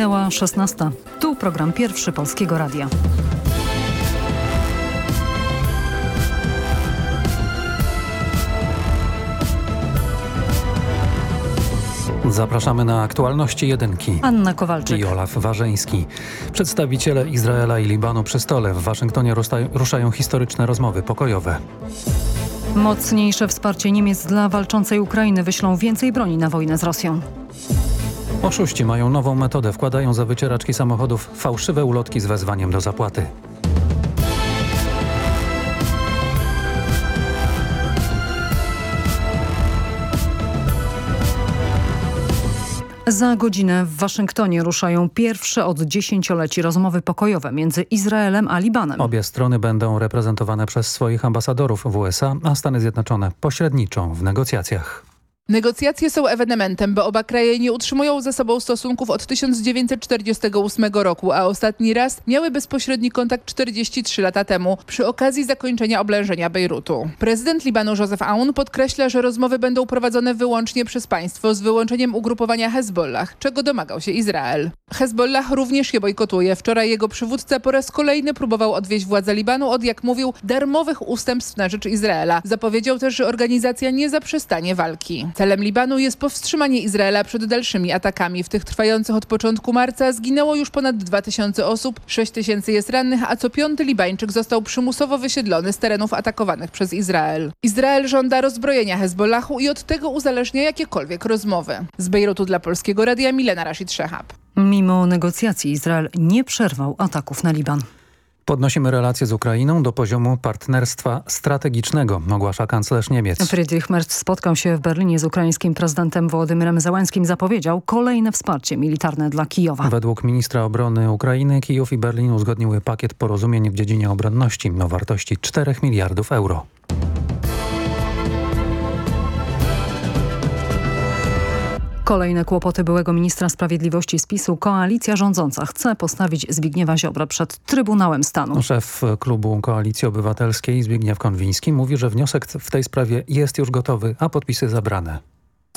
Minęła 16. Tu program pierwszy Polskiego Radia. Zapraszamy na aktualności jedynki. Anna Kowalczyk. I Olaf Warzeński. Przedstawiciele Izraela i Libanu przy stole w Waszyngtonie ruszają historyczne rozmowy pokojowe. Mocniejsze wsparcie Niemiec dla walczącej Ukrainy wyślą więcej broni na wojnę z Rosją. Oszuści mają nową metodę. Wkładają za wycieraczki samochodów fałszywe ulotki z wezwaniem do zapłaty. Za godzinę w Waszyngtonie ruszają pierwsze od dziesięcioleci rozmowy pokojowe między Izraelem a Libanem. Obie strony będą reprezentowane przez swoich ambasadorów w USA, a Stany Zjednoczone pośredniczą w negocjacjach. Negocjacje są ewenementem, bo oba kraje nie utrzymują ze sobą stosunków od 1948 roku, a ostatni raz miały bezpośredni kontakt 43 lata temu, przy okazji zakończenia oblężenia Bejrutu. Prezydent Libanu Joseph Aoun podkreśla, że rozmowy będą prowadzone wyłącznie przez państwo z wyłączeniem ugrupowania Hezbollah, czego domagał się Izrael. Hezbollah również je bojkotuje. Wczoraj jego przywódca po raz kolejny próbował odwieźć władze Libanu od, jak mówił, darmowych ustępstw na rzecz Izraela. Zapowiedział też, że organizacja nie zaprzestanie walki. Celem Libanu jest powstrzymanie Izraela przed dalszymi atakami. W tych trwających od początku marca zginęło już ponad 2000 osób, 6 tysięcy jest rannych, a co piąty Libańczyk został przymusowo wysiedlony z terenów atakowanych przez Izrael. Izrael żąda rozbrojenia Hezbollahu i od tego uzależnia jakiekolwiek rozmowy. Z Bejrutu dla Polskiego Radia Milena Rashid Szehab. Mimo negocjacji Izrael nie przerwał ataków na Liban. Podnosimy relacje z Ukrainą do poziomu partnerstwa strategicznego, ogłasza kanclerz Niemiec. Friedrich Merz spotkał się w Berlinie z ukraińskim prezydentem Wołodymyrem Załęskim. Zapowiedział kolejne wsparcie militarne dla Kijowa. Według ministra obrony Ukrainy Kijów i Berlin uzgodniły pakiet porozumień w dziedzinie obronności o wartości 4 miliardów euro. Kolejne kłopoty byłego ministra sprawiedliwości z PiSu. Koalicja rządząca chce postawić Zbigniewa Ziobro przed Trybunałem Stanu. Szef klubu Koalicji Obywatelskiej Zbigniew Konwiński mówi, że wniosek w tej sprawie jest już gotowy, a podpisy zabrane.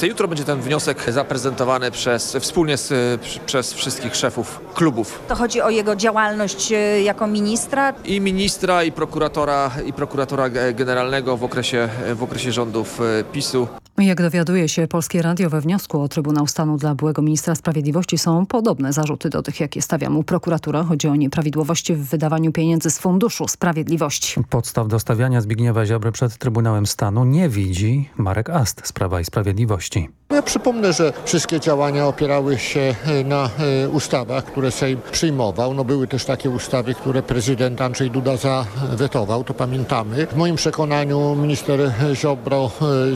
Jutro będzie ten wniosek zaprezentowany przez, wspólnie z, przez wszystkich szefów klubów. To chodzi o jego działalność e, jako ministra? I ministra, i prokuratora, i prokuratora generalnego w okresie, w okresie rządów e, PiSu. Jak dowiaduje się Polskie Radio we wniosku o Trybunał Stanu dla byłego ministra sprawiedliwości są podobne zarzuty do tych, jakie stawia mu prokuratura. Chodzi o nieprawidłowości w wydawaniu pieniędzy z Funduszu Sprawiedliwości. Podstaw do stawiania Zbigniewa Ziobry przed Trybunałem Stanu nie widzi Marek Ast z Prawa i Sprawiedliwości. Ja przypomnę, że wszystkie działania opierały się na ustawach, które Sejm przyjmował. No były też takie ustawy, które prezydent Andrzej Duda zawetował, to pamiętamy. W moim przekonaniu minister Ziobro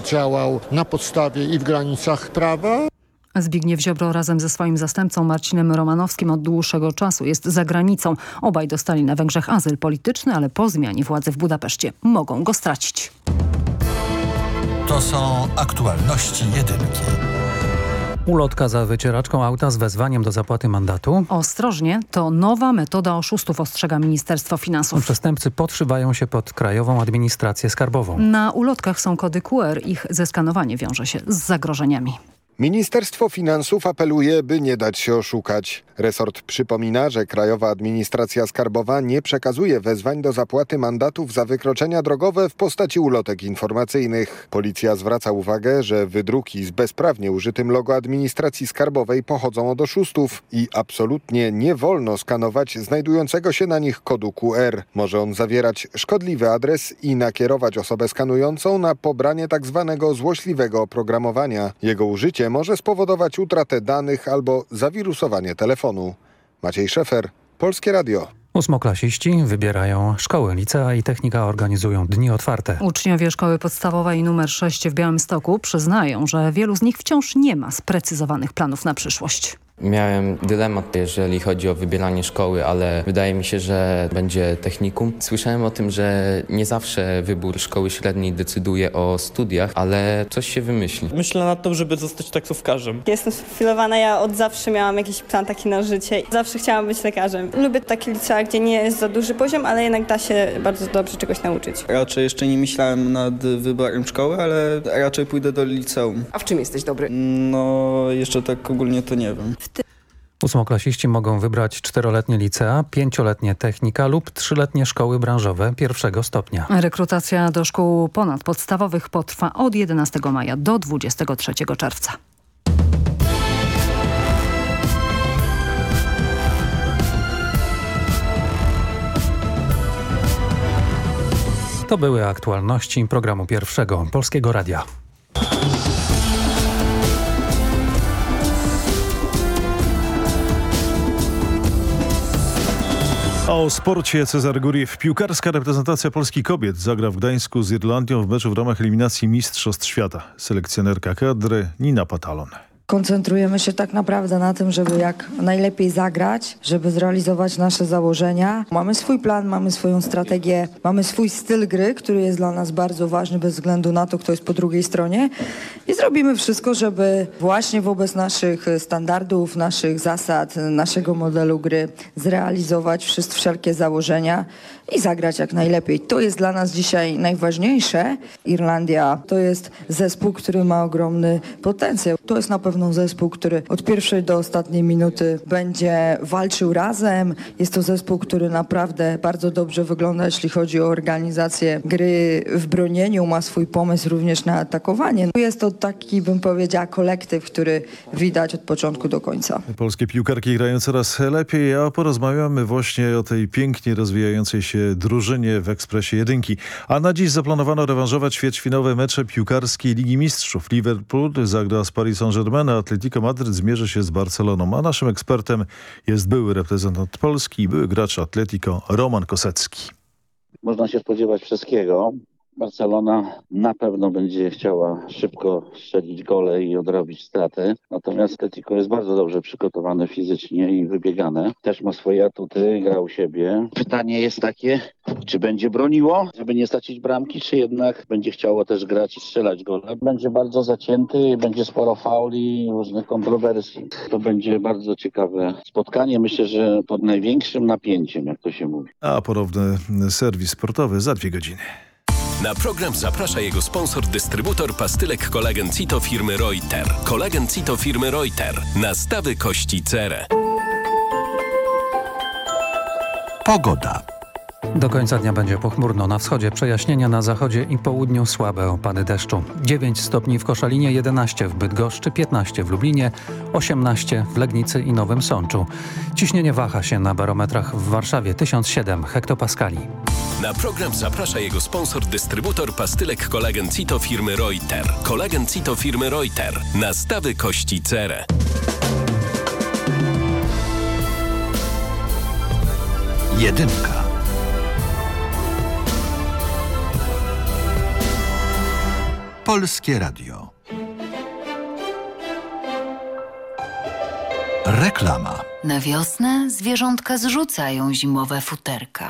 działał na podstawie i w granicach prawa. Zbigniew Ziobro razem ze swoim zastępcą Marcinem Romanowskim od dłuższego czasu jest za granicą. Obaj dostali na Węgrzech azyl polityczny, ale po zmianie władzy w Budapeszcie mogą go stracić. To są aktualności jedynki. Ulotka za wycieraczką auta z wezwaniem do zapłaty mandatu. Ostrożnie, to nowa metoda oszustów, ostrzega Ministerstwo Finansów. Przestępcy podszywają się pod Krajową Administrację Skarbową. Na ulotkach są kody QR. Ich zeskanowanie wiąże się z zagrożeniami. Ministerstwo Finansów apeluje, by nie dać się oszukać. Resort przypomina, że Krajowa Administracja Skarbowa nie przekazuje wezwań do zapłaty mandatów za wykroczenia drogowe w postaci ulotek informacyjnych. Policja zwraca uwagę, że wydruki z bezprawnie użytym logo administracji skarbowej pochodzą od oszustów i absolutnie nie wolno skanować znajdującego się na nich kodu QR. Może on zawierać szkodliwy adres i nakierować osobę skanującą na pobranie tzw. Tak złośliwego oprogramowania. Jego użycie może spowodować utratę danych albo zawirusowanie telefonu. Maciej Szefer, Polskie Radio. Ósmoklasiści wybierają szkoły, licea i technika organizują dni otwarte. Uczniowie szkoły podstawowej numer 6 w Białymstoku przyznają, że wielu z nich wciąż nie ma sprecyzowanych planów na przyszłość. Miałem dylemat, jeżeli chodzi o wybieranie szkoły, ale wydaje mi się, że będzie technikum. Słyszałem o tym, że nie zawsze wybór szkoły średniej decyduje o studiach, ale coś się wymyśli. Myślę nad tym, żeby zostać taksówkarzem. Jestem sprofilowana, ja od zawsze miałam jakiś plan taki na życie. Zawsze chciałam być lekarzem. Lubię takie licea, gdzie nie jest za duży poziom, ale jednak da się bardzo dobrze czegoś nauczyć. Raczej jeszcze nie myślałem nad wyborem szkoły, ale raczej pójdę do liceum. A w czym jesteś dobry? No, jeszcze tak ogólnie to nie wiem. Ósmoklasiści mogą wybrać czteroletnie licea, pięcioletnie technika lub trzyletnie szkoły branżowe pierwszego stopnia. Rekrutacja do szkół ponadpodstawowych potrwa od 11 maja do 23 czerwca. To były aktualności programu pierwszego Polskiego Radia. O sporcie Cezar Guriew. Piłkarska reprezentacja Polski kobiet zagra w Gdańsku z Irlandią w meczu w ramach eliminacji Mistrzostw Świata. Selekcjonerka kadry Nina Patalon. Koncentrujemy się tak naprawdę na tym, żeby jak najlepiej zagrać, żeby zrealizować nasze założenia. Mamy swój plan, mamy swoją strategię, mamy swój styl gry, który jest dla nas bardzo ważny bez względu na to, kto jest po drugiej stronie. I zrobimy wszystko, żeby właśnie wobec naszych standardów, naszych zasad, naszego modelu gry zrealizować wszelkie założenia i zagrać jak najlepiej. To jest dla nas dzisiaj najważniejsze. Irlandia to jest zespół, który ma ogromny potencjał. To jest na pewno zespół, który od pierwszej do ostatniej minuty będzie walczył razem. Jest to zespół, który naprawdę bardzo dobrze wygląda, jeśli chodzi o organizację gry w bronieniu. Ma swój pomysł również na atakowanie. Jest to taki, bym powiedziała, kolektyw, który widać od początku do końca. Polskie piłkarki grają coraz lepiej, a porozmawiamy właśnie o tej pięknie rozwijającej się drużynie w Ekspresie Jedynki. A na dziś zaplanowano rewanżować ćwierćfinowe mecze piłkarskiej Ligi Mistrzów. Liverpool zagra z Paris Saint-Germain, a Atletico Madryt zmierzy się z Barceloną. A naszym ekspertem jest były reprezentant Polski i były gracz Atletico Roman Kosecki. Można się spodziewać wszystkiego. Barcelona na pewno będzie chciała szybko strzelić gole i odrobić straty. Natomiast Atletico jest bardzo dobrze przygotowane fizycznie i wybiegane. Też ma swoje atuty, gra u siebie. Pytanie jest takie, czy będzie broniło, żeby nie stracić bramki, czy jednak będzie chciało też grać i strzelać gole. Będzie bardzo zacięty, będzie sporo fauli, różnych kontrowersji. To będzie bardzo ciekawe spotkanie. Myślę, że pod największym napięciem, jak to się mówi. A ponowny serwis sportowy za dwie godziny. Na program zaprasza jego sponsor, dystrybutor pastylek kolagen Cito firmy Reuter. Kolagen Cito firmy Reuter. Nastawy kości cerę. Pogoda. Do końca dnia będzie pochmurno. Na wschodzie przejaśnienia, na zachodzie i południu słabe opady deszczu. 9 stopni w Koszalinie, 11 w Bydgoszczy, 15 w Lublinie, 18 w Legnicy i Nowym Sączu. Ciśnienie waha się na barometrach w Warszawie 1007 hektopaskali. Na program zaprasza jego sponsor, dystrybutor pastylek kolagen Cito firmy Reuter. Kolagen Cito firmy Reuter. Nastawy kości cerę. Jedynka. Polskie Radio. Reklama. Na wiosnę zwierzątka zrzucają zimowe futerka.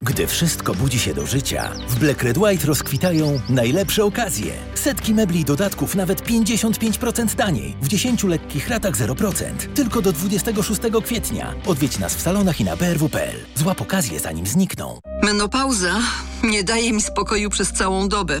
Gdy wszystko budzi się do życia, w Black Red White rozkwitają najlepsze okazje. Setki mebli i dodatków nawet 55% taniej. W 10 lekkich ratach 0%. Tylko do 26 kwietnia. Odwiedź nas w salonach i na brw.pl. Złap okazję zanim znikną. Menopauza nie daje mi spokoju przez całą dobę.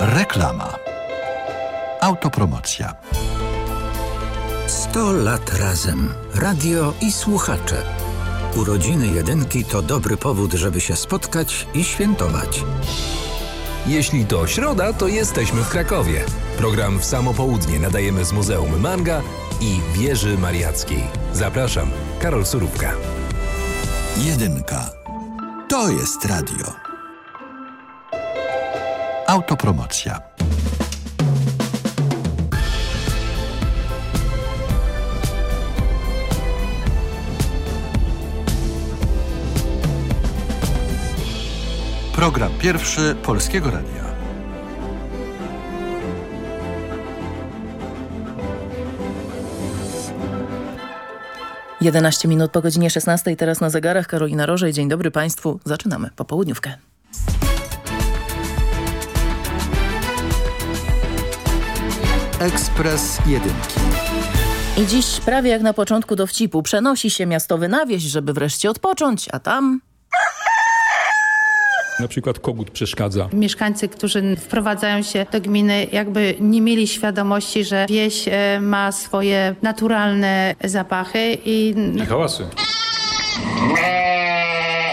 Reklama. Autopromocja. 100 lat razem. Radio i słuchacze. Urodziny jedynki to dobry powód, żeby się spotkać i świętować. Jeśli to środa, to jesteśmy w Krakowie. Program w samo południe nadajemy z Muzeum Manga i Wieży Mariackiej. Zapraszam, Karol Surówka. Jedynka. To jest radio. Autopromocja. Program pierwszy Polskiego Radia. Jedenaście minut po godzinie 16. Teraz na zegarach Karolina Rożej. Dzień dobry Państwu. Zaczynamy popołudniówkę. Ekspres Jedynki. I dziś prawie jak na początku dowcipu przenosi się miastowy na wieś, żeby wreszcie odpocząć, a tam... Na przykład kogut przeszkadza. Mieszkańcy, którzy wprowadzają się do gminy, jakby nie mieli świadomości, że wieś e, ma swoje naturalne zapachy i... I hałasy.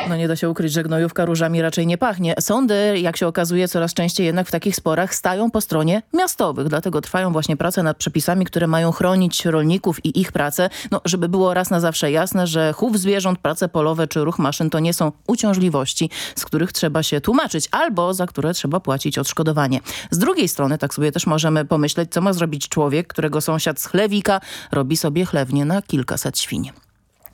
No nie da się ukryć, że gnojówka różami raczej nie pachnie. Sądy, jak się okazuje, coraz częściej jednak w takich sporach stają po stronie miastowych. Dlatego trwają właśnie prace nad przepisami, które mają chronić rolników i ich pracę. No, żeby było raz na zawsze jasne, że chów zwierząt, prace polowe czy ruch maszyn to nie są uciążliwości, z których trzeba się tłumaczyć albo za które trzeba płacić odszkodowanie. Z drugiej strony tak sobie też możemy pomyśleć, co ma zrobić człowiek, którego sąsiad z chlewika robi sobie chlewnie na kilkaset świń.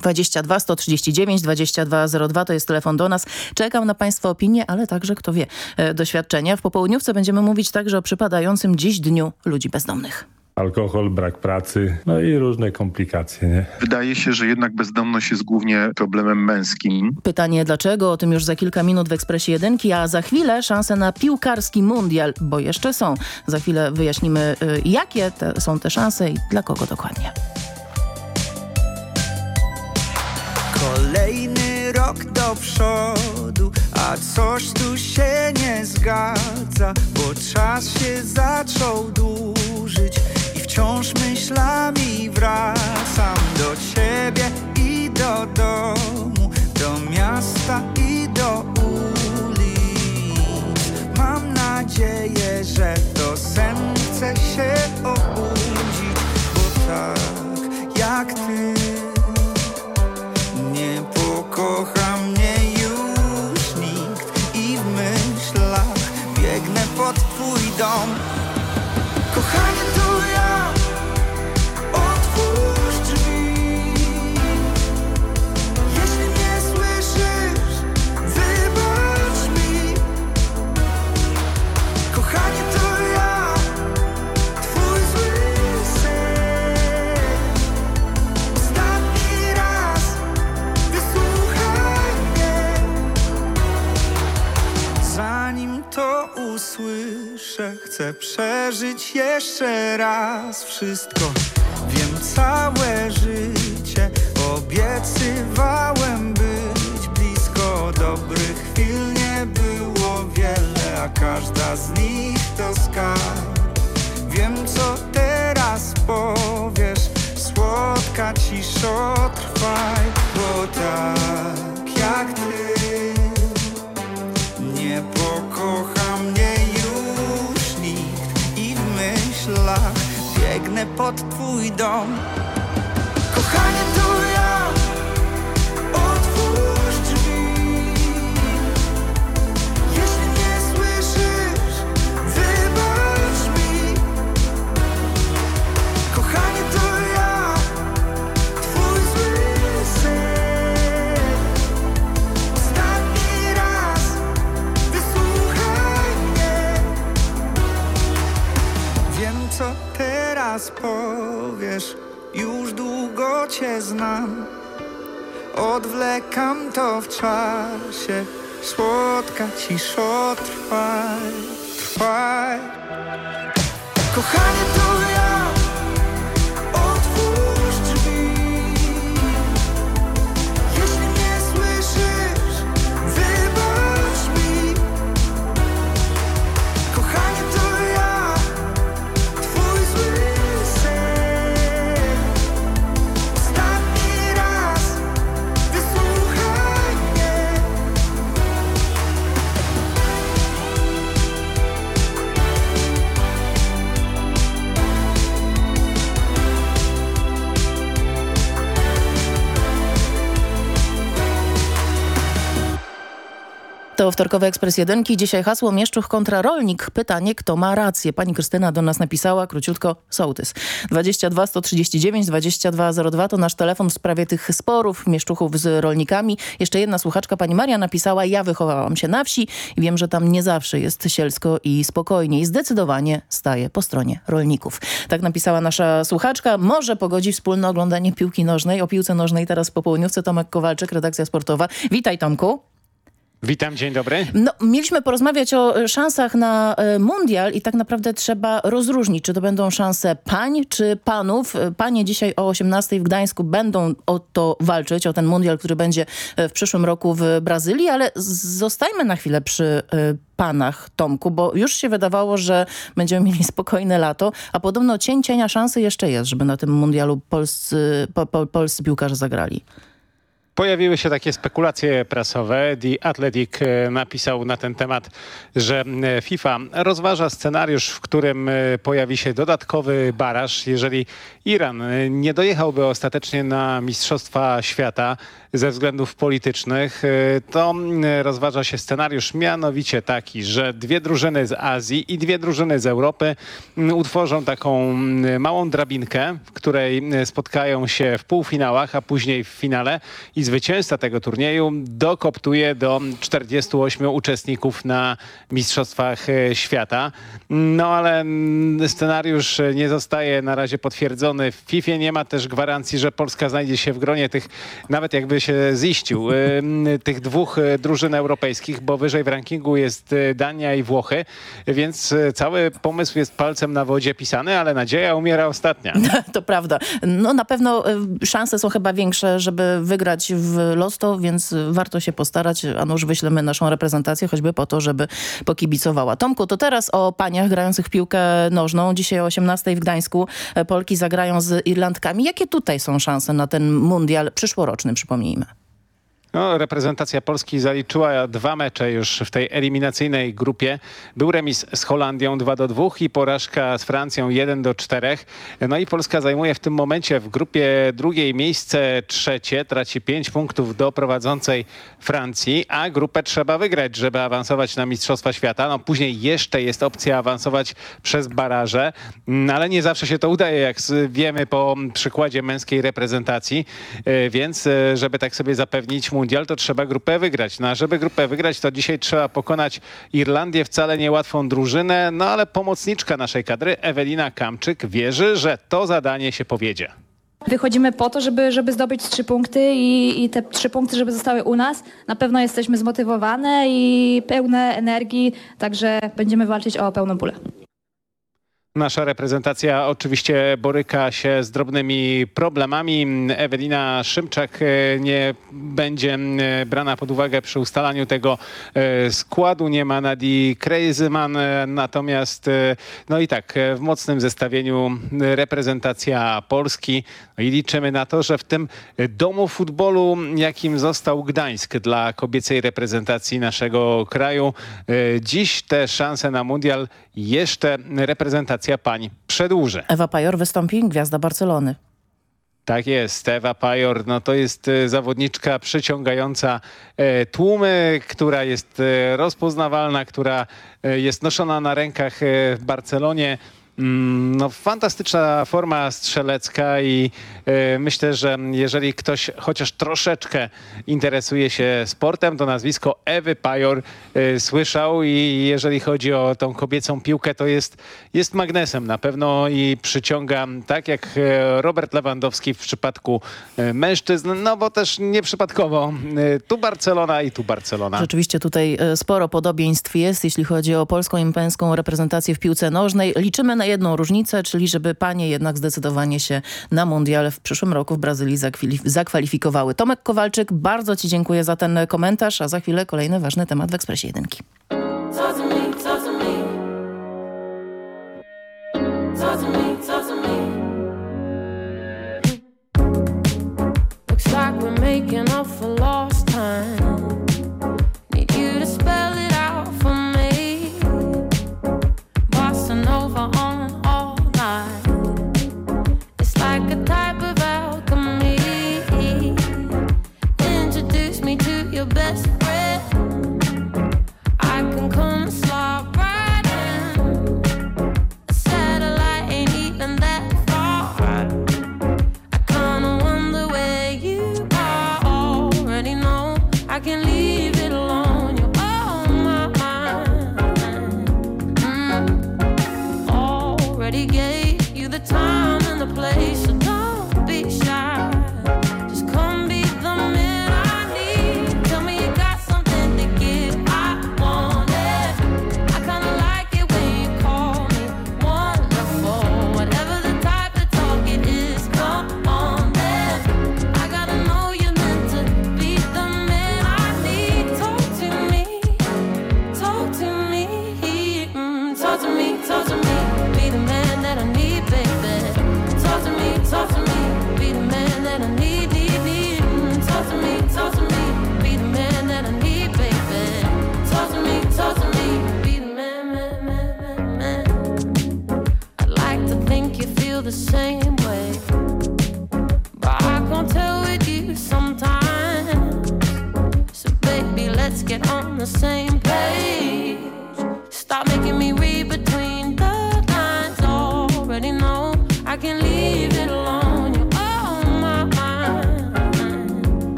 22 139 2202 to jest telefon do nas. Czekam na Państwa opinie, ale także, kto wie, e, doświadczenia. W popołudniówce będziemy mówić także o przypadającym dziś Dniu Ludzi Bezdomnych. Alkohol, brak pracy, no i różne komplikacje, nie? Wydaje się, że jednak bezdomność jest głównie problemem męskim. Pytanie dlaczego, o tym już za kilka minut w Ekspresie Jedynki, a za chwilę szanse na piłkarski mundial, bo jeszcze są. Za chwilę wyjaśnimy, y, jakie te, są te szanse i dla kogo dokładnie. Kolejny rok do przodu, a coś tu się nie zgadza, bo czas się zaczął dłużyć i wciąż myślami wracam do ciebie i do domu, do miasta i do ulic. Mam nadzieję, że to sen chce się obudzić, bo tak jak ty pokocha mnie już nikt i w myślach biegnę pod twój dom. Usłyszę. Chcę przeżyć jeszcze raz wszystko. Wiem całe życie Obiecywałem być blisko. Dobrych chwil nie było wiele A każda z nich to skarb Wiem co teraz powiesz. Słodka ciszo trwaj Bo tak jak ty nie pokocha mnie już nikt I w myślach biegnę pod twój dom. Kochanie znam. Odwlekam to w czasie. Słodka ciszo trwaj, trwaj Kochanie To wtorkowy Ekspres Jedynki. Dzisiaj hasło Mieszczuch kontra Rolnik. Pytanie, kto ma rację? Pani Krystyna do nas napisała króciutko sołtys. 22 139 2202 to nasz telefon w sprawie tych sporów Mieszczuchów z rolnikami. Jeszcze jedna słuchaczka, pani Maria napisała, ja wychowałam się na wsi i wiem, że tam nie zawsze jest sielsko i spokojnie i zdecydowanie staję po stronie rolników. Tak napisała nasza słuchaczka. Może pogodzi wspólne oglądanie piłki nożnej. O piłce nożnej teraz po południówce Tomek Kowalczyk, redakcja sportowa. Witaj Tomku. Witam, dzień dobry. No, mieliśmy porozmawiać o e, szansach na e, mundial i tak naprawdę trzeba rozróżnić, czy to będą szanse pań, czy panów. E, Panie dzisiaj o 18 w Gdańsku będą o to walczyć, o ten mundial, który będzie w przyszłym roku w Brazylii, ale zostajmy na chwilę przy panach, Tomku, bo już się wydawało, że będziemy mieli spokojne lato, a podobno cień cienia szansy jeszcze jest, żeby na tym mundialu polscy, po, po, polscy piłkarze zagrali. Pojawiły się takie spekulacje prasowe. The Athletic e, napisał na ten temat, że e, FIFA rozważa scenariusz, w którym e, pojawi się dodatkowy baraż. Jeżeli Iran nie dojechałby ostatecznie na Mistrzostwa Świata ze względów politycznych, e, to mm, rozważa się scenariusz mianowicie taki, że dwie drużyny z Azji i dwie drużyny z Europy mm, utworzą taką mm, małą drabinkę, w której spotkają się w półfinałach, a później w finale i zwycięzca tego turnieju dokoptuje do 48 uczestników na Mistrzostwach e, Świata. No ale scenariusz nie zostaje na razie potwierdzony. W FIFA nie ma też gwarancji, że Polska znajdzie się w gronie tych, nawet jakby się ziścił, e, tych dwóch e, drużyn europejskich, bo wyżej w rankingu jest e, Dania i Włochy, więc cały pomysł jest palcem na wodzie pisany, ale nadzieja umiera ostatnia. To prawda. No na pewno szanse są chyba większe, żeby wygrać w Losto, więc warto się postarać. A nuż wyślemy naszą reprezentację, choćby po to, żeby pokibicowała. Tomku, to teraz o paniach grających piłkę nożną. Dzisiaj o 18 w Gdańsku Polki zagrają z Irlandkami. Jakie tutaj są szanse na ten mundial przyszłoroczny, przypomnijmy? No, reprezentacja Polski zaliczyła dwa mecze już w tej eliminacyjnej grupie. Był remis z Holandią 2 do 2 i porażka z Francją 1 do 4. No i Polska zajmuje w tym momencie w grupie drugiej miejsce trzecie, traci 5 punktów do prowadzącej Francji, a grupę trzeba wygrać, żeby awansować na Mistrzostwa Świata. No później jeszcze jest opcja awansować przez baraże, no, ale nie zawsze się to udaje, jak wiemy po przykładzie męskiej reprezentacji, E, więc e, żeby tak sobie zapewnić mundial, to trzeba grupę wygrać. No a żeby grupę wygrać, to dzisiaj trzeba pokonać Irlandię, wcale niełatwą drużynę, no ale pomocniczka naszej kadry, Ewelina Kamczyk, wierzy, że to zadanie się powiedzie. Wychodzimy po to, żeby, żeby zdobyć trzy punkty i, i te trzy punkty, żeby zostały u nas. Na pewno jesteśmy zmotywowane i pełne energii, także będziemy walczyć o pełną pulę. Nasza reprezentacja oczywiście boryka się z drobnymi problemami. Ewelina Szymczak e, nie będzie e, brana pod uwagę przy ustalaniu tego e, składu. Nie ma Nadii Krejzyman, natomiast no i tak w mocnym zestawieniu reprezentacja Polski. No i liczymy na to, że w tym domu futbolu, jakim został Gdańsk dla kobiecej reprezentacji naszego kraju, dziś te szanse na mundial jeszcze reprezentacja pań przedłuży. Ewa Pajor wystąpi, gwiazda Barcelony. Tak jest, Ewa Pajor, no to jest e, zawodniczka przyciągająca e, tłumy, która jest e, rozpoznawalna, która jest noszona na rękach w Barcelonie. Mm, No, fantastyczna forma strzelecka i e, myślę, że jeżeli ktoś chociaż troszeczkę interesuje się sportem, to nazwisko Ewy Pajor e, słyszał i jeżeli chodzi o tą kobiecą piłkę, to jest, jest magnesem na pewno i przyciąga tak jak e, Robert Lewandowski w przypadku mężczyzn, no bo też nieprzypadkowo tu Barcelona i tu Barcelona. Rzeczywiście tutaj sporo podobieństw jest, jeśli chodzi o polską i męską reprezentację w piłce nożnej. Liczymy na jedną różnicę, czyli żeby panie jednak zdecydowanie się na mundial w przyszłym roku w Brazylii zakwalifikowały. Tomek Kowalczyk, bardzo Ci dziękuję za ten komentarz, a za chwilę kolejny ważny temat w Ekspresie Jedynki.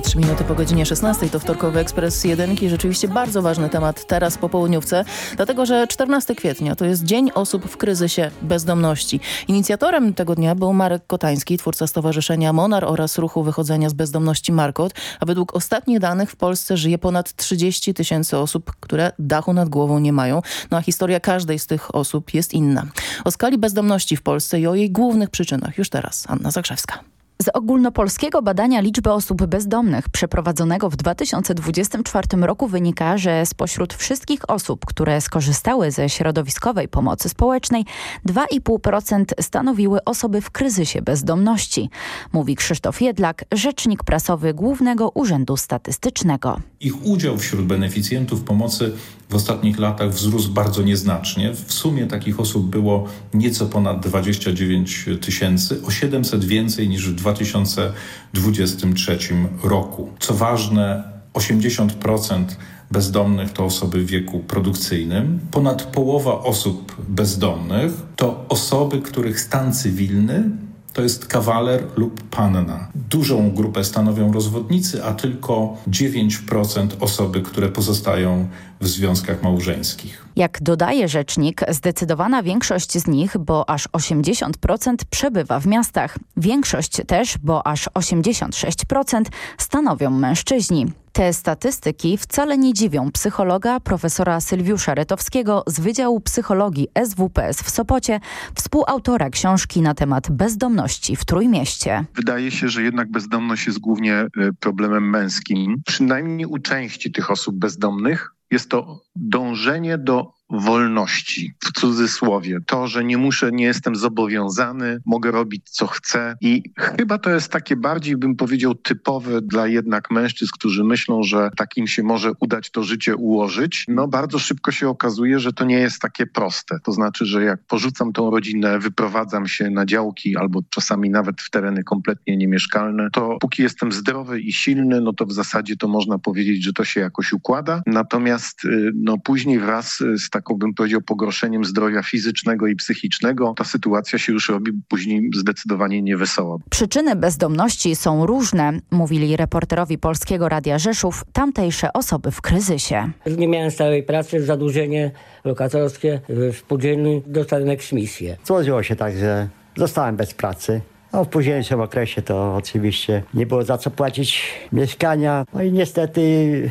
23 minuty po godzinie 16 to wtorkowy ekspres jedynki. Rzeczywiście bardzo ważny temat teraz po południówce, dlatego że 14 kwietnia to jest Dzień Osób w Kryzysie Bezdomności. Inicjatorem tego dnia był Marek Kotański, twórca Stowarzyszenia Monar oraz ruchu wychodzenia z bezdomności Markot, a według ostatnich danych w Polsce żyje ponad 30 tysięcy osób, które dachu nad głową nie mają. No a historia każdej z tych osób jest inna. O skali bezdomności w Polsce i o jej głównych przyczynach już teraz Anna Zakrzewska. Z ogólnopolskiego badania liczby osób bezdomnych przeprowadzonego w 2024 roku wynika, że spośród wszystkich osób, które skorzystały ze środowiskowej pomocy społecznej, 2,5% stanowiły osoby w kryzysie bezdomności, mówi Krzysztof Jedlak, rzecznik prasowy Głównego Urzędu Statystycznego. Ich udział wśród beneficjentów pomocy w ostatnich latach wzrósł bardzo nieznacznie. W sumie takich osób było nieco ponad 29 tysięcy, o 700 więcej niż w 2023 roku. Co ważne, 80% bezdomnych to osoby w wieku produkcyjnym. Ponad połowa osób bezdomnych to osoby, których stan cywilny to jest kawaler lub panna. Dużą grupę stanowią rozwodnicy, a tylko 9% osoby, które pozostają w związkach małżeńskich. Jak dodaje rzecznik, zdecydowana większość z nich, bo aż 80% przebywa w miastach. Większość też, bo aż 86% stanowią mężczyźni. Te statystyki wcale nie dziwią psychologa profesora Sylwiusza Retowskiego z Wydziału Psychologii SWPS w Sopocie, współautora książki na temat bezdomności w Trójmieście. Wydaje się, że jednak bezdomność jest głównie e, problemem męskim. Przynajmniej u części tych osób bezdomnych jest to dążenie do wolności, w cudzysłowie. To, że nie muszę, nie jestem zobowiązany, mogę robić co chcę i chyba to jest takie bardziej, bym powiedział, typowe dla jednak mężczyzn, którzy myślą, że takim się może udać to życie ułożyć. No bardzo szybko się okazuje, że to nie jest takie proste. To znaczy, że jak porzucam tą rodzinę, wyprowadzam się na działki albo czasami nawet w tereny kompletnie niemieszkalne, to póki jestem zdrowy i silny, no to w zasadzie to można powiedzieć, że to się jakoś układa. Natomiast y, no później wraz z taką, bym powiedział, pogorszeniem zdrowia fizycznego i psychicznego, ta sytuacja się już robi później zdecydowanie niewesoła. Przyczyny bezdomności są różne, mówili reporterowi Polskiego Radia Rzeszów tamtejsze osoby w kryzysie. Nie miałem stałej pracy, zadłużenie lokatorskie, spółdzielny, dostałem eksmisję. Złożyło się tak, że zostałem bez pracy. No, w późniejszym okresie to oczywiście nie było za co płacić mieszkania. No i niestety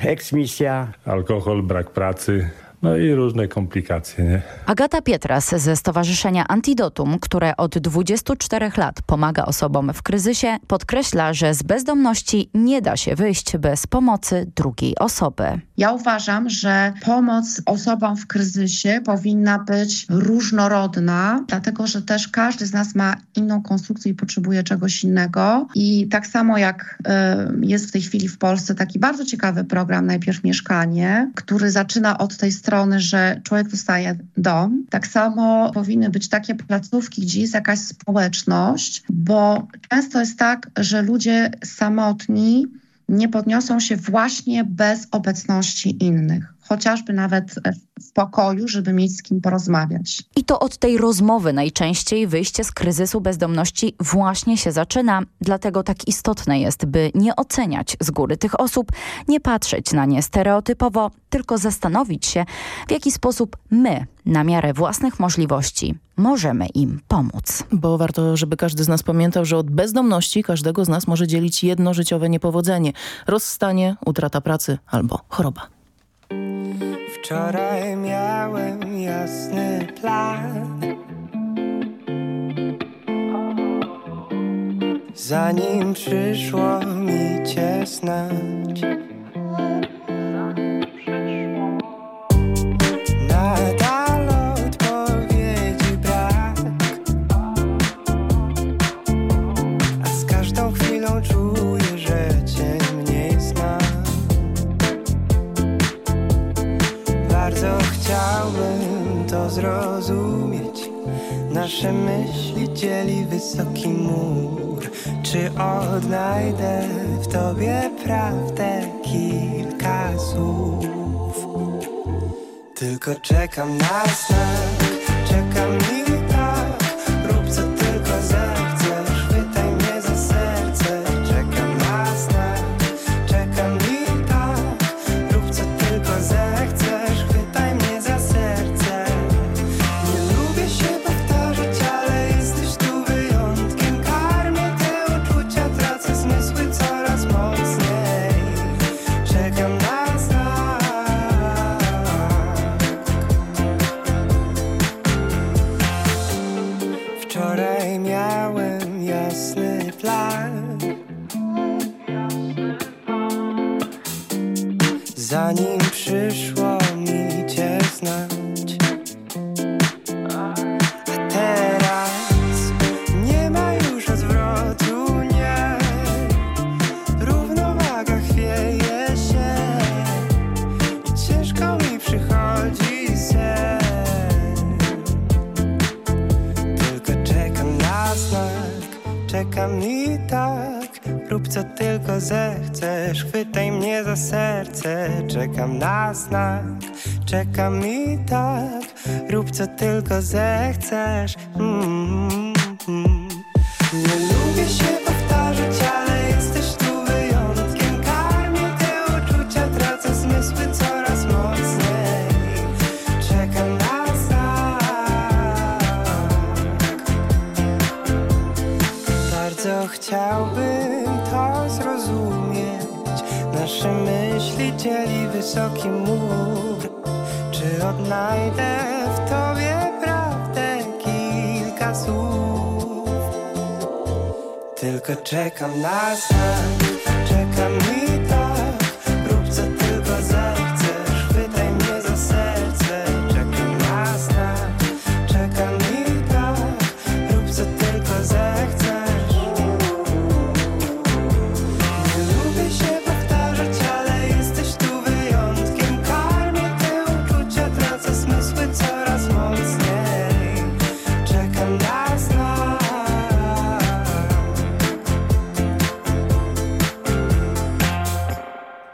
eksmisja. Alkohol, brak pracy. No i różne komplikacje, nie? Agata Pietras ze Stowarzyszenia Antidotum, które od 24 lat pomaga osobom w kryzysie, podkreśla, że z bezdomności nie da się wyjść bez pomocy drugiej osoby. Ja uważam, że pomoc osobom w kryzysie powinna być różnorodna, dlatego że też każdy z nas ma inną konstrukcję i potrzebuje czegoś innego. I tak samo jak y, jest w tej chwili w Polsce taki bardzo ciekawy program Najpierw Mieszkanie, który zaczyna od tej strony, że człowiek dostaje dom. Tak samo powinny być takie placówki, gdzie jest jakaś społeczność, bo często jest tak, że ludzie samotni nie podniosą się właśnie bez obecności innych, chociażby nawet w pokoju, żeby mieć z kim porozmawiać. I to od tej rozmowy najczęściej wyjście z kryzysu bezdomności właśnie się zaczyna. Dlatego tak istotne jest, by nie oceniać z góry tych osób, nie patrzeć na nie stereotypowo, tylko zastanowić się, w jaki sposób my, na miarę własnych możliwości, możemy im pomóc. Bo warto, żeby każdy z nas pamiętał, że od bezdomności każdego z nas może dzielić jedno życiowe niepowodzenie. Rozstanie, utrata pracy albo choroba. Wczoraj miałem jasny plan. Zanim przyszło mi cię znać chciałbym to zrozumieć. Nasze myśli dzieli wysoki mur. Czy odnajdę w tobie prawdę kilka słów? Tylko czekam na znak Czekam co tylko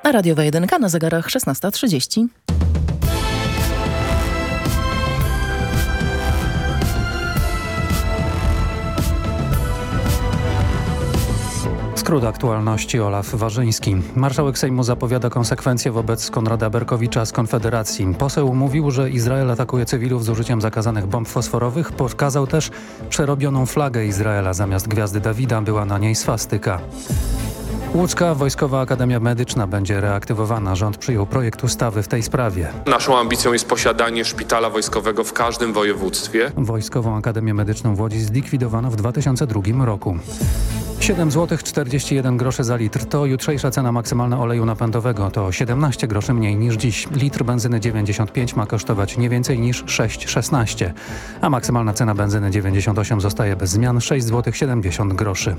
A radiowa jedynka na zegarach 16.30. Skrót aktualności Olaf Warzyński. Marszałek Sejmu zapowiada konsekwencje wobec Konrada Berkowicza z Konfederacji. Poseł mówił, że Izrael atakuje cywilów z użyciem zakazanych bomb fosforowych. Pokazał też przerobioną flagę Izraela. Zamiast gwiazdy Dawida była na niej swastyka. Łódzka Wojskowa Akademia Medyczna będzie reaktywowana. Rząd przyjął projekt ustawy w tej sprawie. Naszą ambicją jest posiadanie szpitala wojskowego w każdym województwie. Wojskową Akademię Medyczną w Łodzi zlikwidowano w 2002 roku. 7 zł 41 groszy za litr to jutrzejsza cena maksymalna oleju napędowego. To 17 groszy mniej niż dziś. Litr benzyny 95 ma kosztować nie więcej niż 6,16, a maksymalna cena benzyny 98 zostaje bez zmian 6 zł 70 groszy.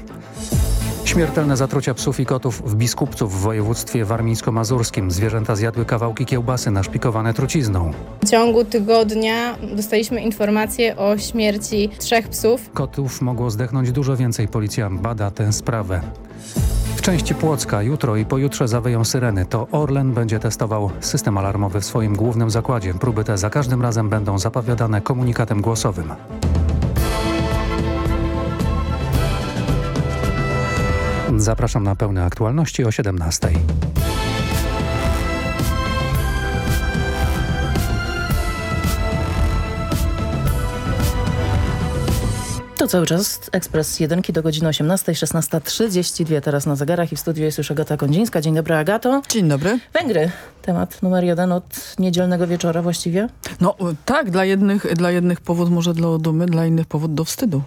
Śmiertelne zatrucia psów i kotów w Biskupcu w województwie warmińsko-mazurskim. Zwierzęta zjadły kawałki kiełbasy naszpikowane trucizną. W ciągu tygodnia dostaliśmy informację o śmierci trzech psów. Kotów mogło zdechnąć dużo więcej. Policja bada tę sprawę. W części Płocka jutro i pojutrze zawyją syreny. To Orlen będzie testował system alarmowy w swoim głównym zakładzie. Próby te za każdym razem będą zapowiadane komunikatem głosowym. Zapraszam na pełne aktualności o 17. To cały czas ekspres jedynki do godziny 18, 16.32 teraz na zegarach i w studiu jest już Agata Kondzińska. Dzień dobry Agato. Dzień dobry. Węgry. Temat numer jeden od niedzielnego wieczora właściwie. No tak, dla jednych, dla jednych powód może dla dumy, dla innych powód do wstydu.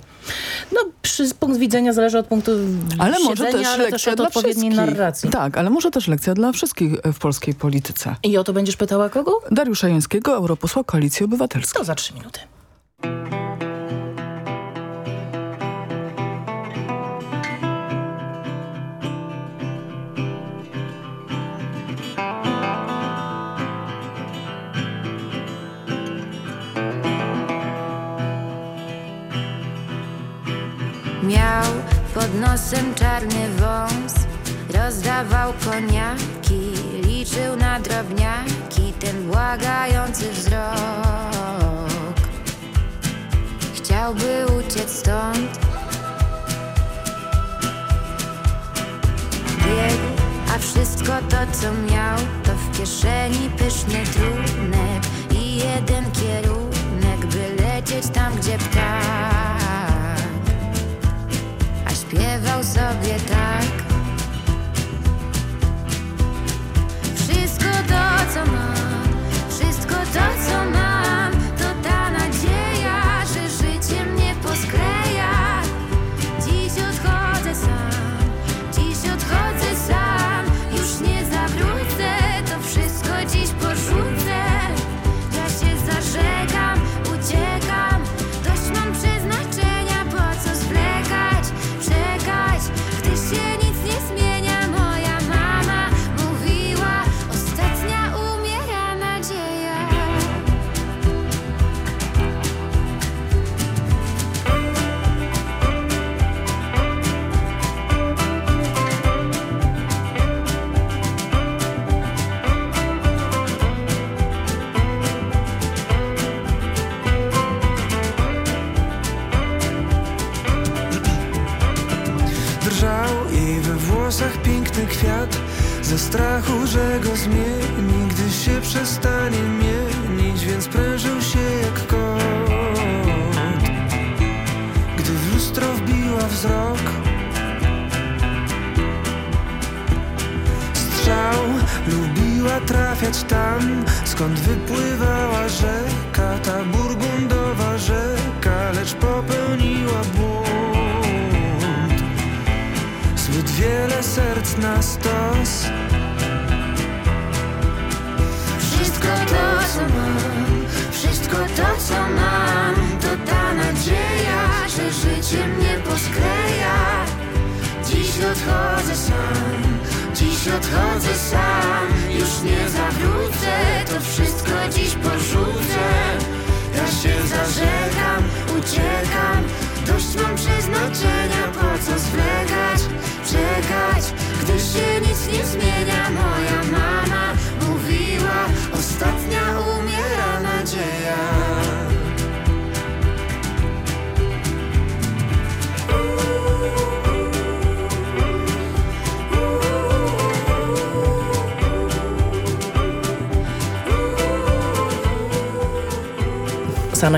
No przy, punkt widzenia zależy od punktu ale może siedzenia, też ale lekcja też od odpowiedniej narracji. Tak, ale może też lekcja dla wszystkich w polskiej polityce. I o to będziesz pytała kogo? Dariusza Jońskiego, europosła Koalicji Obywatelskiej. To za trzy minuty. Miał pod nosem czarny wąs, rozdawał koniaki, liczył na drobniaki ten błagający wzrok. Chciałby uciec stąd, biegł, a wszystko to co miał, to w kieszeni pyszny trunek i jeden kierunek, by lecieć tam, gdzie ptak śpiewał sobie tak. Wszystko to, co mam, wszystko to, co mam,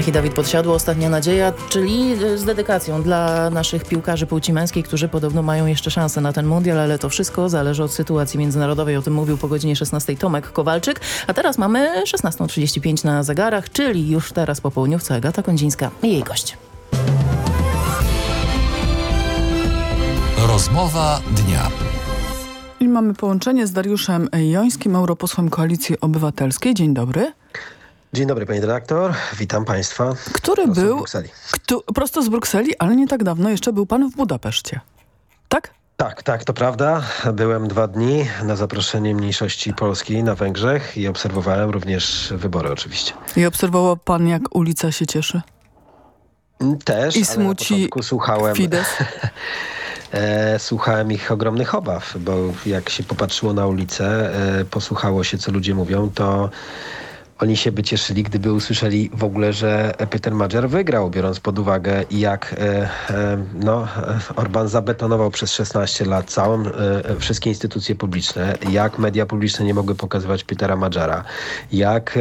Sanach i Dawid Podsiadło, Ostatnia Nadzieja, czyli e, z dedykacją dla naszych piłkarzy płci męskiej, którzy podobno mają jeszcze szansę na ten mundial, ale to wszystko zależy od sytuacji międzynarodowej. O tym mówił po godzinie 16 Tomek Kowalczyk. A teraz mamy 16.35 na zegarach, czyli już teraz po południówce Agata Kondzińska i jej gość. Rozmowa dnia. I mamy połączenie z Dariuszem Jońskim, europosłem Koalicji Obywatelskiej. Dzień dobry. Dzień dobry pani redaktor, witam państwa. Który Prosto z był Brukseli. Kto, prosto z Brukseli, ale nie tak dawno jeszcze był pan w Budapeszcie. Tak? Tak, tak, to prawda. Byłem dwa dni na zaproszenie mniejszości polskiej na Węgrzech i obserwowałem również wybory oczywiście. I obserwował pan, jak ulica się cieszy? Też, I ale smuci początku słuchałem, Fidesz? e, słuchałem ich ogromnych obaw, bo jak się popatrzyło na ulicę, e, posłuchało się, co ludzie mówią, to oni się by cieszyli, gdyby usłyszeli w ogóle, że Peter Madżer wygrał, biorąc pod uwagę jak e, e, no, Orban zabetonował przez 16 lat całą, e, wszystkie instytucje publiczne, jak media publiczne nie mogły pokazywać Petera Madżera, jak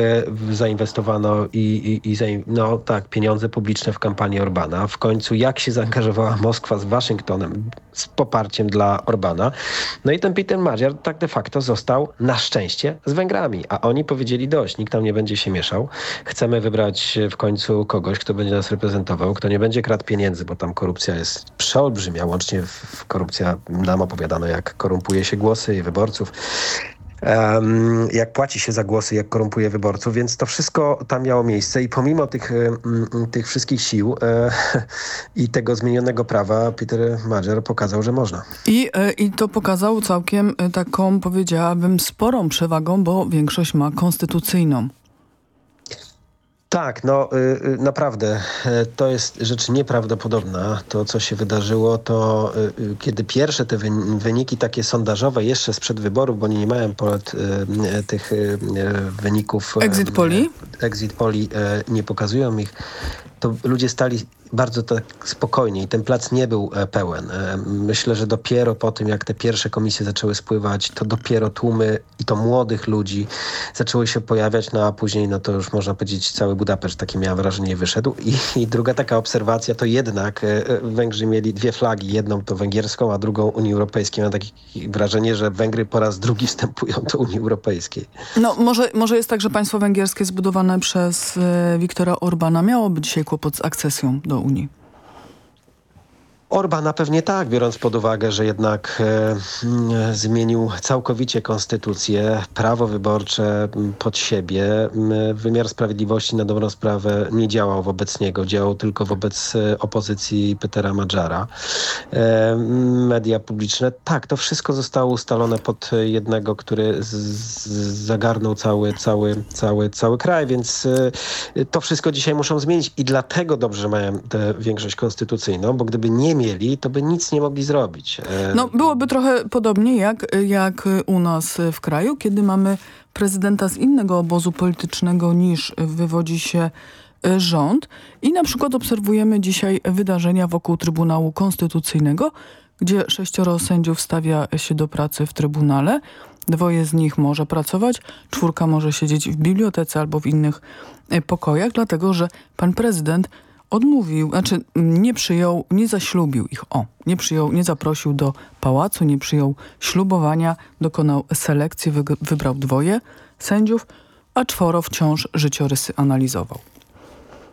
zainwestowano i, i, i no, tak, pieniądze publiczne w kampanię Orbana, w końcu jak się zaangażowała Moskwa z Waszyngtonem z poparciem dla Orbana. No i ten Peter Madżer tak de facto został na szczęście z Węgrami, a oni powiedzieli dość, nikt tam nie będzie się mieszał. Chcemy wybrać w końcu kogoś, kto będzie nas reprezentował, kto nie będzie kradł pieniędzy, bo tam korupcja jest przeolbrzymia, łącznie w, korupcja, nam opowiadano, jak korumpuje się głosy i wyborców. Em, jak płaci się za głosy, jak korumpuje wyborców, więc to wszystko tam miało miejsce i pomimo tych, em, tych wszystkich sił e, i tego zmienionego prawa Peter Madżer pokazał, że można. I, e, I to pokazał całkiem e, taką, powiedziałabym, sporą przewagą, bo większość ma konstytucyjną. Tak, no y, y, naprawdę, e, to jest rzecz nieprawdopodobna. To, co się wydarzyło, to y, kiedy pierwsze te wyn- wyniki takie sondażowe jeszcze sprzed wyborów, bo oni nie mają ponad tych wyników... Exit poli? Exit poli y, nie pokazują ich, to ludzie stali bardzo tak spokojnie i ten plac nie był e, pełen. E, Myślę, że dopiero po tym, jak te pierwsze komisje zaczęły spływać, to dopiero tłumy i to młodych ludzi zaczęły się pojawiać, no a później, no to już można powiedzieć, cały Budapeszt, takie miałem wrażenie, wyszedł. I, i druga taka obserwacja, to jednak e, Węgrzy mieli dwie flagi, jedną to węgierską, a drugą Unii Europejskiej. Mam takie wrażenie, że Węgry po raz drugi wstępują do Unii Europejskiej. No może, może jest tak, że państwo węgierskie zbudowane przez Wiktora Orbana miałoby dzisiaj kłopot z akcesją do Unii. Orbana pewnie tak, biorąc pod uwagę, że jednak e, mm, zmienił całkowicie konstytucję, prawo wyborcze m, pod siebie. M, Wymiar sprawiedliwości na dobrą sprawę nie działał wobec niego, działał tylko wobec e, opozycji Petera Madżara. E, media publiczne, tak, to wszystko zostało ustalone pod jednego, który z, z, zagarnął cały, cały, cały, cały kraj, więc e, to wszystko dzisiaj muszą zmienić i dlatego dobrze, mają tę większość konstytucyjną, bo gdyby nie mieli, to by nic nie mogli zrobić. E, No byłoby trochę podobnie jak, jak u nas w kraju, kiedy mamy prezydenta z innego obozu politycznego niż wywodzi się e, rząd i na przykład obserwujemy dzisiaj wydarzenia wokół Trybunału Konstytucyjnego, gdzie sześcioro sędziów stawia się do pracy w Trybunale. Dwoje z nich może pracować, czwórka może siedzieć w bibliotece albo w innych e, pokojach, dlatego że pan prezydent odmówił, znaczy nie przyjął, nie zaślubił ich, o, nie przyjął, nie zaprosił do pałacu, nie przyjął ślubowania, dokonał selekcji, wybrał dwoje sędziów, a czworo wciąż życiorysy analizował.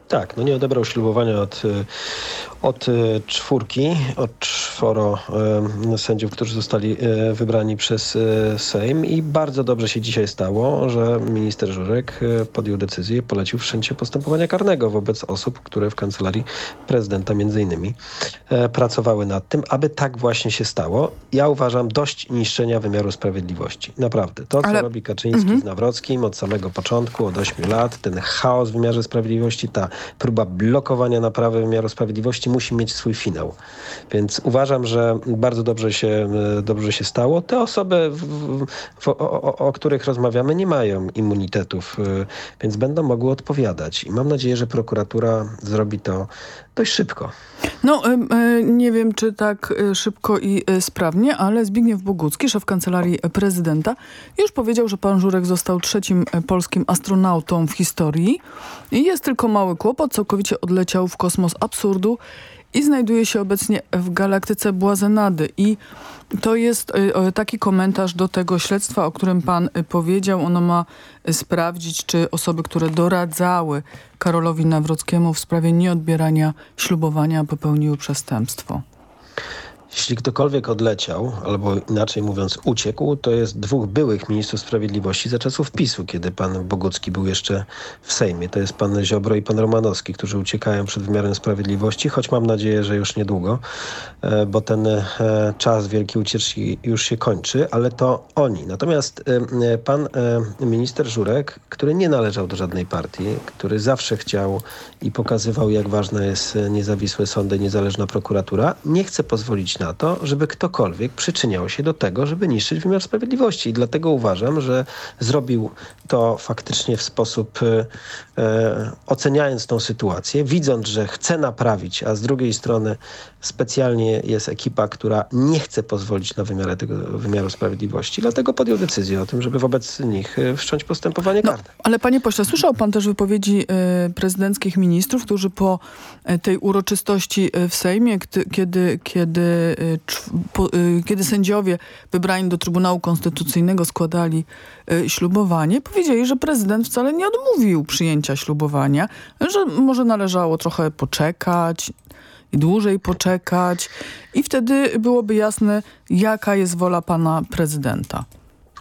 Tak, no nie odebrał ślubowania od, y, od y, czwórki, od czworo y, sędziów, którzy zostali y, wybrani przez Sejm i bardzo dobrze się dzisiaj stało, że minister Żurek podjął decyzję, polecił wszczęcie postępowania karnego wobec osób, które w kancelarii prezydenta między innymi e, pracowały nad tym, aby tak właśnie się stało. Ja uważam dość niszczenia wymiaru sprawiedliwości. Naprawdę. To, co Ale- robi Kaczyński Mhm. z Nawrockim od samego początku, od 8 lat, ten chaos w wymiarze sprawiedliwości, ta próba blokowania naprawy wymiaru sprawiedliwości musi mieć swój finał. Więc uważam, że bardzo dobrze się, e, dobrze się stało. Te osoby, w, w, o, o, o których rozmawiamy, nie mają immunitetów, e, więc będą mogły odpowiadać. I mam nadzieję, że prokuratura zrobi to dość szybko. No, e, nie wiem, czy tak e, szybko i e, sprawnie, ale Zbigniew Bogucki, szef kancelarii prezydenta, już powiedział, że pan Żurek został trzecim polskim astronautą w historii. I jest tylko mały kłopot, całkowicie odleciał w kosmos absurdu i znajduje się obecnie w galaktyce Błazenady. I to jest e, taki komentarz do tego śledztwa, o którym pan e, powiedział. Ono ma e, sprawdzić, czy osoby, które doradzały Karolowi Nawrockiemu w sprawie nieodbierania ślubowania popełniły przestępstwo. Jeśli ktokolwiek odleciał, albo inaczej mówiąc uciekł, to jest dwóch byłych ministrów sprawiedliwości za czasów PiSu, kiedy pan Bogucki był jeszcze w Sejmie. To jest pan Ziobro i pan Romanowski, którzy uciekają przed wymiarem sprawiedliwości, choć mam nadzieję, że już niedługo, e, bo ten e, czas wielkiej ucieczki już się kończy, ale to oni. Natomiast e, pan minister Żurek, który nie należał do żadnej partii, który zawsze chciał i pokazywał, jak ważne jest niezawisłe sądy, niezależna prokuratura, nie chce pozwolić na to, żeby ktokolwiek przyczyniał się do tego, żeby niszczyć wymiar sprawiedliwości. I dlatego uważam, że zrobił to faktycznie w sposób e, e, oceniając tą sytuację, widząc, że chce naprawić, a z drugiej strony specjalnie jest ekipa, która nie chce pozwolić na wymiarę tego wymiaru sprawiedliwości. Dlatego podjął decyzję o tym, żeby wobec nich e, wszcząć postępowanie karne. Ale panie pośle, słyszał pan też wypowiedzi e, prezydenckich ministrów, którzy po tej uroczystości w Sejmie, kiedy, kiedy, kiedy sędziowie wybrani do Trybunału Konstytucyjnego składali ślubowanie, powiedzieli, że prezydent wcale nie odmówił przyjęcia ślubowania, że może należało trochę poczekać i dłużej poczekać i wtedy byłoby jasne, jaka jest wola pana prezydenta.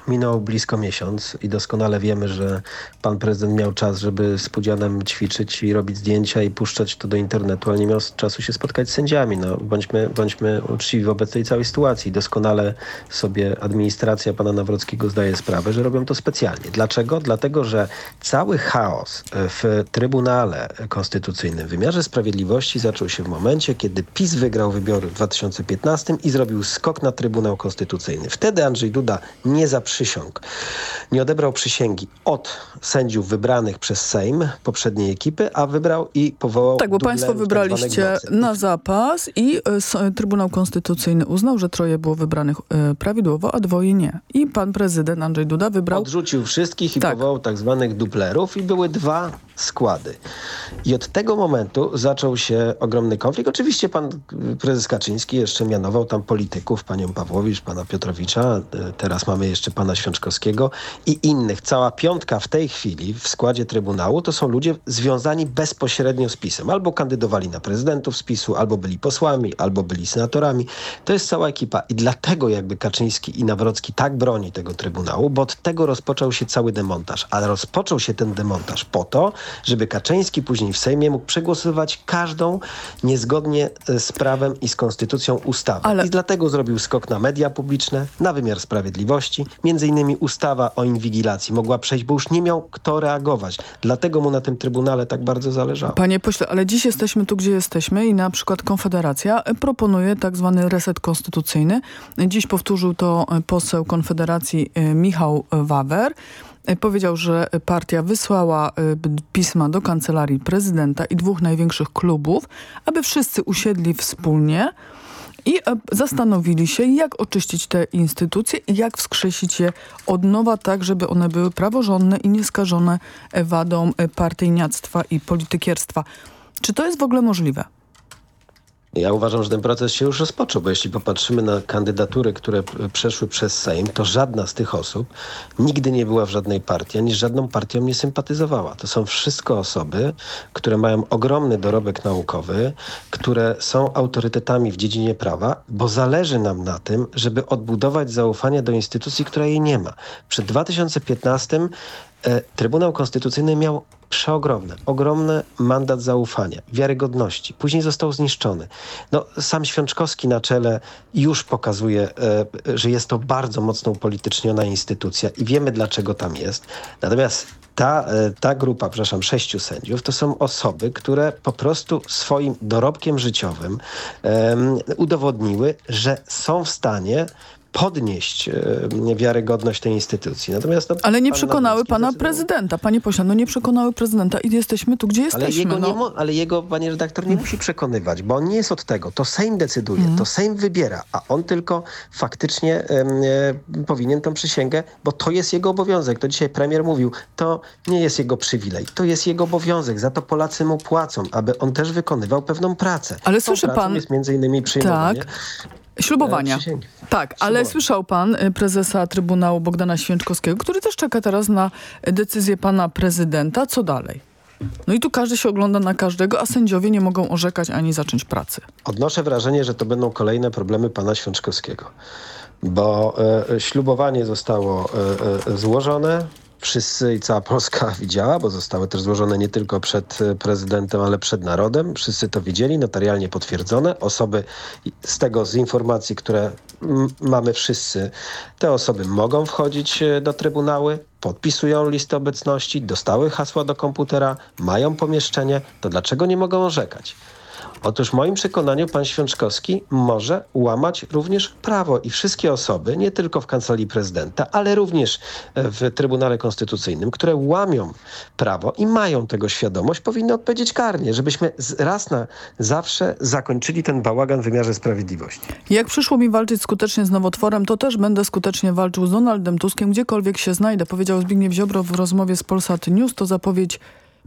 Minął blisko miesiąc i doskonale wiemy, że pan prezydent miał czas, żeby z Pudzianem ćwiczyć i robić zdjęcia i puszczać to do internetu, ale nie miał czasu się spotkać z sędziami. No, bądźmy, bądźmy uczciwi wobec tej całej sytuacji. Doskonale sobie administracja pana Nawrockiego zdaje sprawę, że robią to specjalnie. Dlaczego? Dlatego, że cały chaos w Trybunale Konstytucyjnym, w wymiarze sprawiedliwości zaczął się w momencie, kiedy PiS wygrał wybory w 2015 i zrobił skok na Trybunał Konstytucyjny. Wtedy Andrzej Duda nie zaprzysiągł, nie odebrał przysięgi od sędziów wybranych przez Sejm poprzedniej ekipy, a wybrał i powołał Tak, bo państwo tak wybraliście na zapas i e, s- Trybunał Konstytucyjny uznał, że troje było wybranych e, prawidłowo, a dwoje nie. I pan prezydent Andrzej Duda wybrał... Odrzucił wszystkich i powołał tak zwanych duplerów i były dwa składy. I od tego momentu zaczął się ogromny konflikt. Oczywiście pan prezes Kaczyński jeszcze mianował tam polityków, panią Pawłowicz, pana Piotrowicza, y, teraz mamy jeszcze pana Świączkowskiego i innych. Cała piątka w tej chwili w składzie Trybunału to są ludzie związani bezpośrednio z PiSem. Albo kandydowali na prezydentów z PiSu, albo byli posłami, albo byli senatorami. To jest cała ekipa i dlatego jakby Kaczyński i Nawrocki tak broni tego Trybunału, bo od tego rozpoczął się cały demontaż. Ale rozpoczął się ten demontaż po to, żeby Kaczyński później w Sejmie mógł przegłosowywać każdą niezgodnie e, z prawem i z konstytucją ustawę. I dlatego zrobił skok na media publiczne, na wymiar sprawiedliwości. Między innymi ustawa o inwigilacji mogła przejść, bo już nie miał kto reagować. Dlatego mu na tym Trybunale tak bardzo zależało. Panie pośle, ale dziś jesteśmy tu, gdzie jesteśmy i na przykład Konfederacja e, proponuje tak zwany reset konstytucyjny. Dziś powtórzył to e, poseł Konfederacji Michał Wawer. E, Powiedział, że partia wysłała e, pisma do kancelarii prezydenta i dwóch największych klubów, aby wszyscy usiedli wspólnie i e, zastanowili się, jak oczyścić te instytucje i jak wskrzesić je od nowa, tak żeby one były praworządne i nieskażone wadą partyjniactwa i politykierstwa. Czy to jest w ogóle możliwe? Ja uważam, że ten proces się już rozpoczął, bo jeśli popatrzymy na kandydatury, które przeszły przez Sejm, to żadna z tych osób nigdy nie była w żadnej partii, ani z żadną partią nie sympatyzowała. To są wszystko osoby, które mają ogromny dorobek naukowy, które są autorytetami w dziedzinie prawa, bo zależy nam na tym, żeby odbudować zaufanie do instytucji, która jej nie ma. Przed 2015 e, Trybunał Konstytucyjny miał przeogromny, ogromny mandat zaufania, wiarygodności. Później został zniszczony. No, sam Świączkowski na czele już pokazuje, e, że jest to bardzo mocno upolityczniona instytucja i wiemy dlaczego tam jest. Natomiast ta, e, ta grupa, przepraszam, sześciu sędziów, to są osoby, które po prostu swoim dorobkiem życiowym em, udowodniły, że są w stanie podnieść e, wiarygodność tej instytucji. Natomiast no, Ale nie pan przekonały pana zdecydował- prezydenta. Panie pośle, no nie przekonały prezydenta i jesteśmy tu, gdzie ale jesteśmy. jego, no. ale jego, panie redaktor, nie musi przekonywać, bo on nie jest od tego. To Sejm decyduje, Mhm. to Sejm wybiera, a on tylko faktycznie e, powinien tą przysięgę, bo to jest jego obowiązek. To dzisiaj premier mówił, to nie jest jego przywilej, to jest jego obowiązek. Za to Polacy mu płacą, aby on też wykonywał pewną pracę. Ale Tą słyszy pan- jest między innymi przyjmowanie Tak. Ślubowania. e, przysięgi. Tak, ale słyszał pan y, prezesa Trybunału Bogdana Święczkowskiego, który też czeka teraz na decyzję pana prezydenta. Co dalej? No i tu każdy się ogląda na każdego, a sędziowie nie mogą orzekać ani zacząć pracy. Odnoszę wrażenie, że to będą kolejne problemy pana Świączkowskiego, bo e, ślubowanie zostało e, e, złożone. Wszyscy i cała Polska widziała, bo zostały też złożone nie tylko przed e, prezydentem, ale przed narodem. Wszyscy to widzieli, notarialnie potwierdzone. Osoby z tego, z informacji, które mamy wszyscy, te osoby mogą wchodzić e, do Trybunały, podpisują listę obecności, dostały hasła do komputera, mają pomieszczenie, to dlaczego nie mogą orzekać? Otóż w moim przekonaniu pan Świączkowski może łamać również prawo i wszystkie osoby, nie tylko w Kancelarii Prezydenta, ale również w Trybunale Konstytucyjnym, które łamią prawo i mają tego świadomość, powinny odpowiedzieć karnie, żebyśmy raz na zawsze zakończyli ten bałagan w wymiarze sprawiedliwości. Jak przyszło mi walczyć skutecznie z nowotworem, to też będę skutecznie walczył z Donaldem Tuskiem, gdziekolwiek się znajdę, powiedział Zbigniew Ziobro w rozmowie z Polsat News. To zapowiedź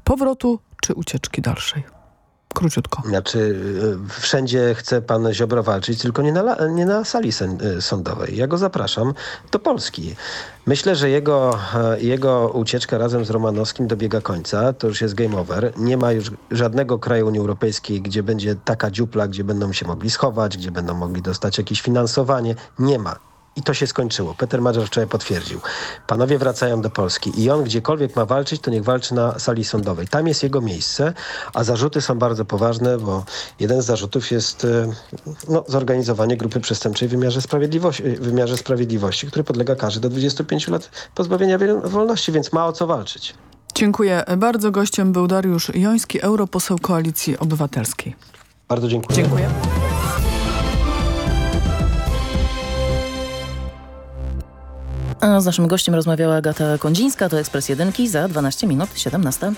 powrotu czy ucieczki dalszej. Króciutko. Znaczy, y, wszędzie chce pan Ziobro walczyć, tylko nie na, nie na sali y, sądowej. Ja go zapraszam do Polski. Myślę, że jego, e, jego ucieczka razem z Romanowskim dobiega końca. To już jest game over. Nie ma już żadnego kraju Unii Europejskiej, gdzie będzie taka dziupla, gdzie będą się mogli schować, gdzie będą mogli dostać jakieś finansowanie. Nie ma. I to się skończyło. Peter Madżer wczoraj potwierdził. Panowie wracają do Polski i on gdziekolwiek ma walczyć, to niech walczy na sali sądowej. Tam jest jego miejsce, a zarzuty są bardzo poważne, bo jeden z zarzutów jest e, no, zorganizowanie grupy przestępczej w wymiarze sprawiedliwości, wymiarze sprawiedliwości który podlega karze do 25 lat pozbawienia wolności, więc ma o co walczyć. Dziękuję bardzo. Gościem był Dariusz Joński, europoseł Koalicji Obywatelskiej. Bardzo dziękuję. Dziękuję. A z naszym gościem rozmawiała Agata Kondzińska, to Ekspres Jedynki za 12 minut 17.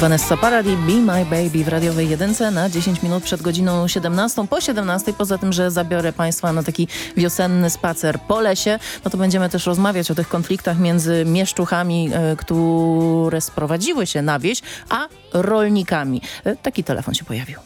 Vanessa Paradis, Be My Baby w radiowej jedynce na 10 minut przed godziną 17. Po 17, poza tym, że zabiorę Państwa na taki wiosenny spacer po lesie, no to będziemy też rozmawiać o tych konfliktach między mieszczuchami, e, które sprowadziły się na wieś, a rolnikami. E, taki telefon się pojawił.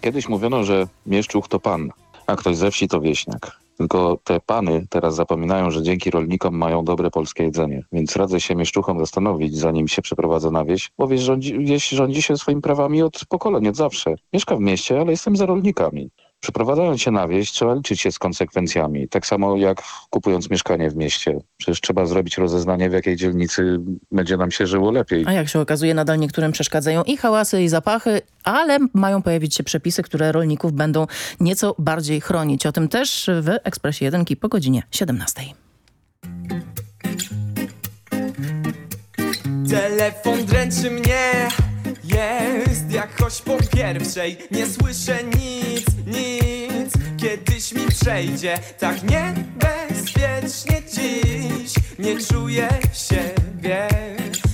Kiedyś mówiono, że mieszczuch to pan, a ktoś ze wsi to wieśniak. Tylko te pany teraz zapominają, że dzięki rolnikom mają dobre polskie jedzenie. Więc radzę się mieszczuchom zastanowić, zanim się przeprowadza na wieś, bo wieś rządzi, wieś rządzi się swoimi prawami od pokoleń, od zawsze. Mieszkam w mieście, ale jestem za rolnikami. Przeprowadzając się na wieś, trzeba liczyć się z konsekwencjami. Tak samo jak kupując mieszkanie w mieście. Przecież trzeba zrobić rozeznanie, w jakiej dzielnicy będzie nam się żyło lepiej. A jak się okazuje, nadal niektórym przeszkadzają i hałasy, i zapachy, ale mają pojawić się przepisy, które rolników będą nieco bardziej chronić. O tym też w Ekspresie 1 po godzinie 17. Telefon dręczy mnie Jest jak choć po pierwszej Nie słyszę nic, nic Kiedyś mi przejdzie. Tak niebezpiecznie dziś Nie czuję siebie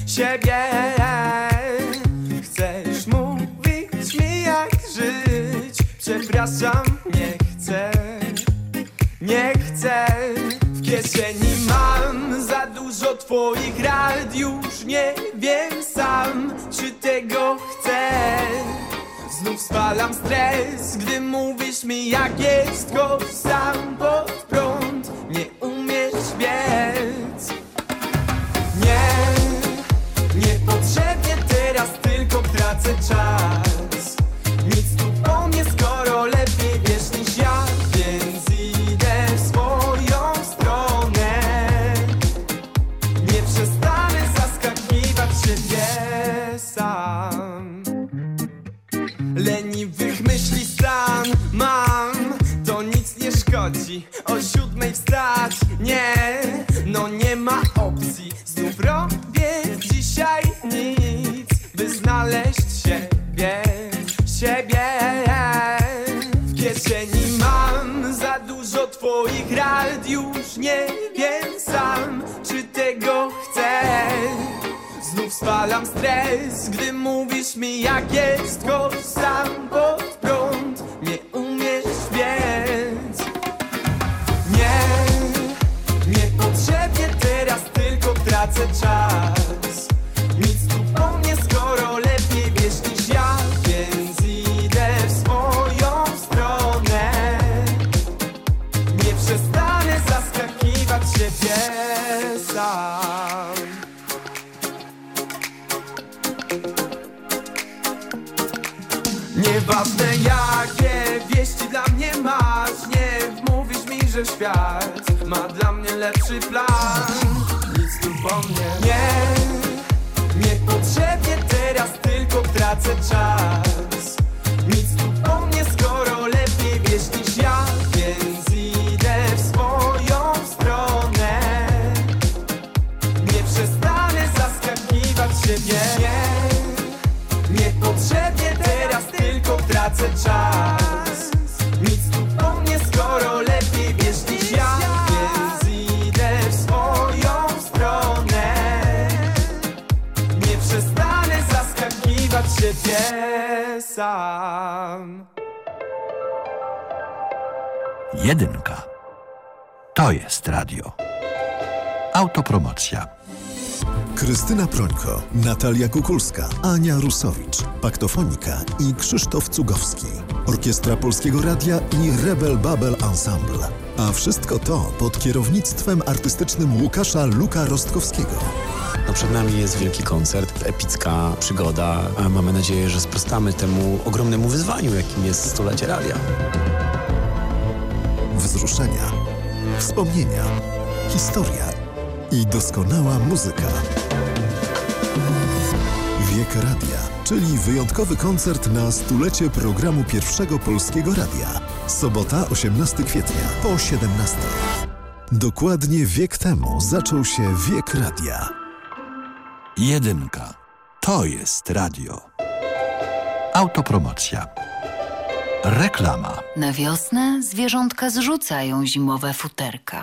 Siebie. Chcesz mówić mi jak żyć? Przepraszam, nie chcę Nie chcę. W kieszeni mam za dużo twoich rad. Już nie wiem sam, czy tego chcę Znów spalam stres, gdy mówisz mi jak jest Go sam pod prąd, nie umiesz biec. Nie, niepotrzebnie teraz tylko tracę czas Leniwych myśli stan mam. To nic nie szkodzi. O siódmej wstać. Nie, no nie ma opcji. Znów robię dzisiaj nic By znaleźć siebie Siebie. W kieszeni mam za dużo twoich rad. Już nie Znów spalam stres, gdy mówisz mi jak jest Go sam pod prąd, nie umiesz więc Nie, niepotrzebnie teraz tylko tracę czas świat ma dla mnie lepszy plan. Nic tu po mnie Nie, niepotrzebnie teraz tylko tracę czas. Nic tu po mnie, skoro lepiej wiesz niż ja Więc idę w swoją stronę. Nie przestanę zaskakiwać siebie. Nie, Niepotrzebnie teraz tylko tracę czas sam Jedynka. To jest radio. Autopromocja. Krystyna Prońko, Natalia Kukulska, Ania Rusowicz, Paktofonika i Krzysztof Cugowski. Orkiestra Polskiego Radia i Rebel Babel Ensemble. A wszystko to pod kierownictwem artystycznym Łukasza Luka Rostkowskiego. No przed nami jest wielki koncert, epicka przygoda. a Mamy nadzieję, że sprostamy temu ogromnemu wyzwaniu, jakim jest stulecie radia. Wzruszenia, wspomnienia, historia i doskonała muzyka. Wiek Radia, czyli wyjątkowy koncert na stulecie programu Pierwszego Polskiego Radia. Sobota, 18 kwietnia po 17. Dokładnie wiek temu zaczął się Wiek Radia. Jedynka. To jest radio. Autopromocja. Reklama. Na wiosnę zwierzątka zrzucają zimowe futerka.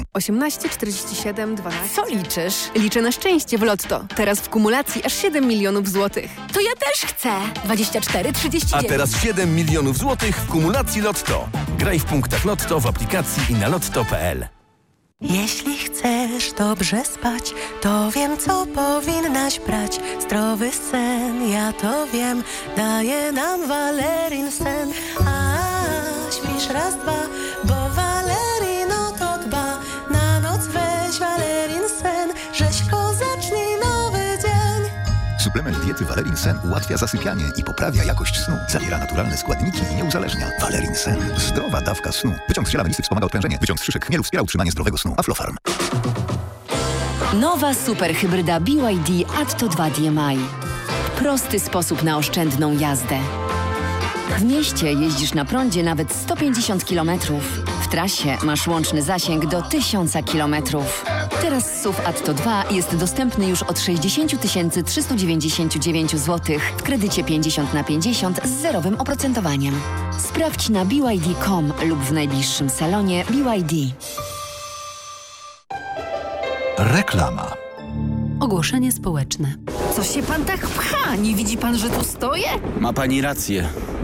18 47 12. Co liczysz? Liczę na szczęście w Lotto. Teraz w kumulacji aż 7 milionów złotych. To ja też chcę. 24 39. A teraz 7 milionów złotych w kumulacji Lotto. Graj w punktach Lotto w aplikacji i na lotto.pl. Jeśli chcesz dobrze spać, to wiem, co powinnaś brać. Zdrowy sen, ja to wiem, daje nam Valerin sen. A śpisz raz, dwa, bo Suplement diety Valerin Sen ułatwia zasypianie i poprawia jakość snu. Zawiera naturalne składniki i nie uzależnia. Valerin Sen. Zdrowa dawka snu. Wyciąg z ziela melisy wspomaga odprężenie. Wyciąg z szyszek chmielu wspiera utrzymanie zdrowego snu. Aflofarm. Nowa superhybryda BYD Atto 2 DMI. Prosty sposób na oszczędną jazdę. W mieście jeździsz na prądzie nawet 150 km. W trasie masz łączny zasięg do 1000 km. Teraz SUV Atto 2 jest dostępny już od 60 399 zł w kredycie 50 na 50 z zerowym oprocentowaniem. Sprawdź na BYD.com lub w najbliższym salonie BYD. Reklama. Ogłoszenie społeczne. Co się pan tak pcha? Nie widzi pan, że tu stoję? Ma pani rację.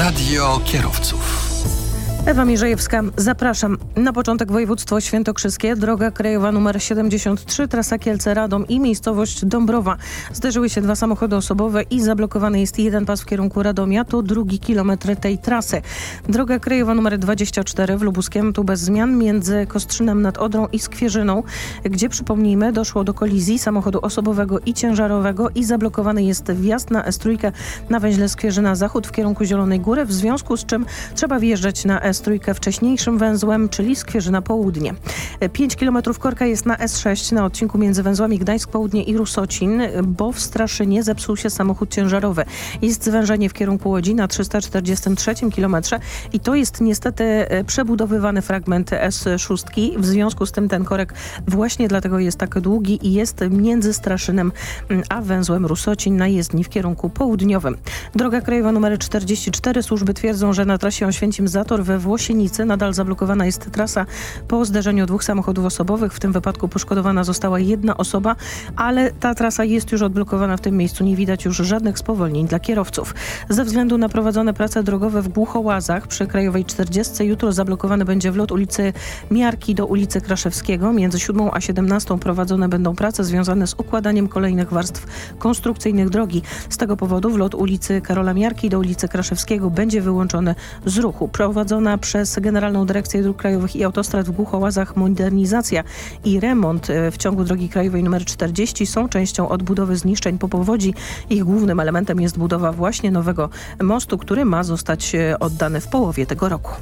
Radio kierowców. Ewa Mierzejewska, zapraszam. Na początek województwo świętokrzyskie, droga krajowa nr 73, trasa Kielce-Radom i miejscowość Dąbrowa. Zderzyły się dwa samochody osobowe i zablokowany jest jeden pas w kierunku Radomia, to drugi kilometr tej trasy. Droga krajowa nr 24 w Lubuskiem, tu bez zmian między Kostrzynem nad Odrą i Skwierzyną, gdzie przypomnijmy doszło do kolizji samochodu osobowego i ciężarowego i zablokowany jest wjazd na S3 na węźle Skwierzyna Zachód w kierunku Zielonej Góry, w związku z czym trzeba wjeżdżać na S3 wcześniejszym węzłem, czyli Skwierzyna Południe. 5 km korka jest na S6 na odcinku między węzłami Gdańsk Południe i Rusocin, bo w Straszynie zepsuł się samochód ciężarowy. Jest zwężenie w kierunku Łodzi na 343 km i to jest niestety przebudowywany fragment S6. W związku z tym ten korek właśnie dlatego jest tak długi i jest między Straszynem a węzłem Rusocin na jezdni w kierunku południowym. Droga krajowa nr 44 służby twierdzą, że na trasie Oświęcim-Zator we Włosienicy nadal zablokowana jest trasa po zderzeniu dwóch samochodów osobowych. W tym wypadku poszkodowana została jedna osoba, ale ta trasa jest już odblokowana w tym miejscu. Nie widać już żadnych spowolnień dla kierowców. Ze względu na prowadzone prace drogowe w Głuchołazach przy Krajowej 40 jutro zablokowany będzie wlot ulicy Miarki do ulicy Kraszewskiego. Między 7 a 17 prowadzone będą prace związane z układaniem kolejnych warstw konstrukcyjnych drogi. Z tego powodu wlot ulicy Karola Miarki do ulicy Kraszewskiego będzie wyłączony z ruchu. Prowadzona przez Generalną Dyrekcję Dróg Krajowych i Autostrad w Głuchołazach modernizacja i remont w ciągu drogi krajowej nr 40 są częścią odbudowy zniszczeń po powodzi. Ich głównym elementem jest budowa właśnie nowego mostu, który ma zostać oddany w połowie tego roku.